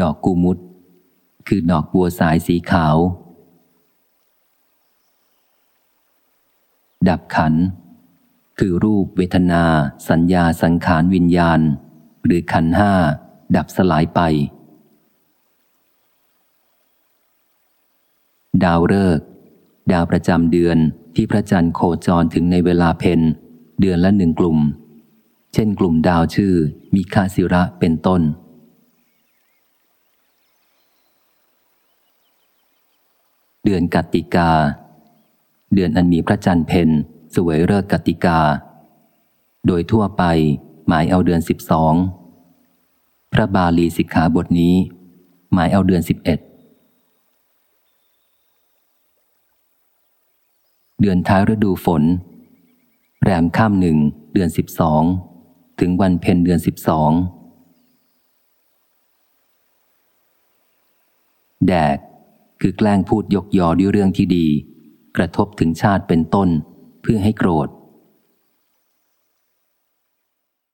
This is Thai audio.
ดอกกูมุด คือดอกบัวสายสีขาว ดับขัน คือรูปเวทนา สัญญาสังขารวิญญาณ หรือขันห้า ดับสลายไป ดาวฤกษ์ดาวประจำเดือนที่พระจันทร์โคจรถึงในเวลาเพนเดือนละหนึ่งกลุ่ม เช่นกลุ่มดาวชื่อมิคาสิระเป็นต้น เดือนกัตติกา เดือนอันมีพระจันทร์เพนสวยเลิกกัตติกา โดยทั่วไปหมายเอาเดือนสิบสองพระบาลีสิกขาบทนี้ หมายเอาเดือนสิบเอ็ดเดือนท้ายฤดูฝน แรมข้ามหนึ่งเดือนสิบสองถึงวันเพ็ญเดือนสิบสองแดก คือแกล้งพูดยกยอด้วยเรื่องที่ดี กระทบถึงชาติเป็นต้น เพื่อให้โกรธ